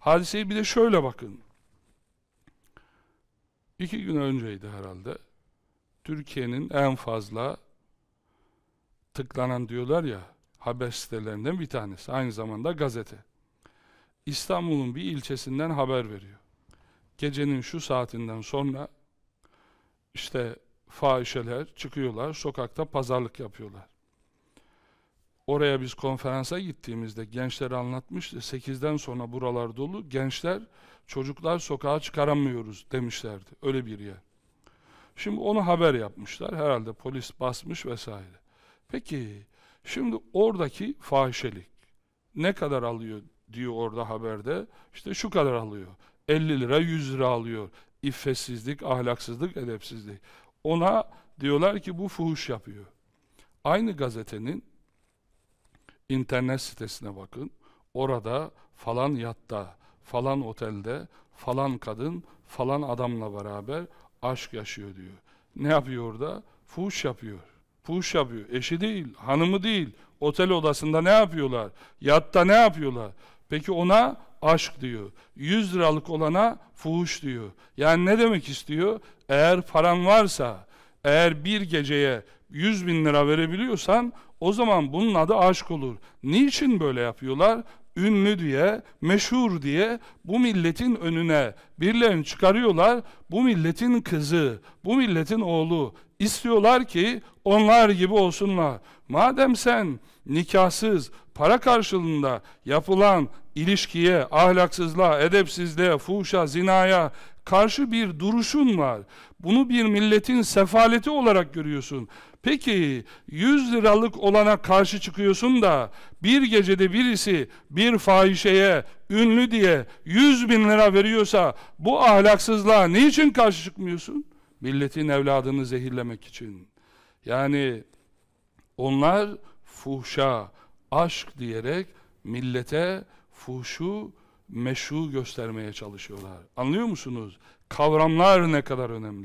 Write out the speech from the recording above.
Hadiseyi bir de şöyle bakın. İki gün önceydi herhalde. Türkiye'nin en fazla tıklanan diyorlar ya haber sitelerinden bir tanesi. Aynı zamanda gazete. İstanbul'un bir ilçesinden haber veriyor. Gecenin şu saatinden sonra işte fahişeler çıkıyorlar, sokakta pazarlık yapıyorlar. Oraya biz konferansa gittiğimizde gençlere anlatmıştı. 8'den sonra buralar dolu. Gençler, çocuklar sokağa çıkaramıyoruz demişlerdi. Öyle bir yer. Şimdi onu haber yapmışlar. Herhalde polis basmış vesaire. Peki, şimdi oradaki fahişelik ne kadar alıyor diyor orada haberde. İşte şu kadar alıyor. 50 lira 100 lira alıyor. İffetsizlik, ahlaksızlık, edepsizlik. Ona diyorlar ki bu fuhuş yapıyor. Aynı gazetenin internet sitesine bakın. Orada falan yatta, falan otelde, falan kadın, falan adamla beraber aşk yaşıyor diyor. Ne yapıyor orada? Fuhuş yapıyor. Fuhuş yapıyor. Eşi değil, hanımı değil. Otel odasında ne yapıyorlar? Yatta ne yapıyorlar? Peki ona aşk diyor. 100 liralık olana fuhuş diyor. Yani ne demek istiyor? Eğer paran varsa, eğer bir geceye 100 bin lira verebiliyorsan o zaman bunun adı aşk olur. Niçin böyle yapıyorlar? Ünlü diye, meşhur diye bu milletin önüne birilerini çıkarıyorlar. Bu milletin kızı, bu milletin oğlu istiyorlar ki onlar gibi olsunlar. Madem sen nikahsız, para karşılığında yapılan ilişkiye, ahlaksızlığa, edepsizliğe, fuhuşa, zinaya karşı bir duruşun var. Bunu bir milletin sefaleti olarak görüyorsun. Peki 100 liralık olana karşı çıkıyorsun da bir gecede birisi bir fahişeye ünlü diye 100 bin lira veriyorsa bu ahlaksızlığa niçin karşı çıkmıyorsun? Milletin evladını zehirlemek için. Yani onlar fuhşa, aşk diyerek millete fuhşu, meşru göstermeye çalışıyorlar. Anlıyor musunuz? Kavramlar ne kadar önemli.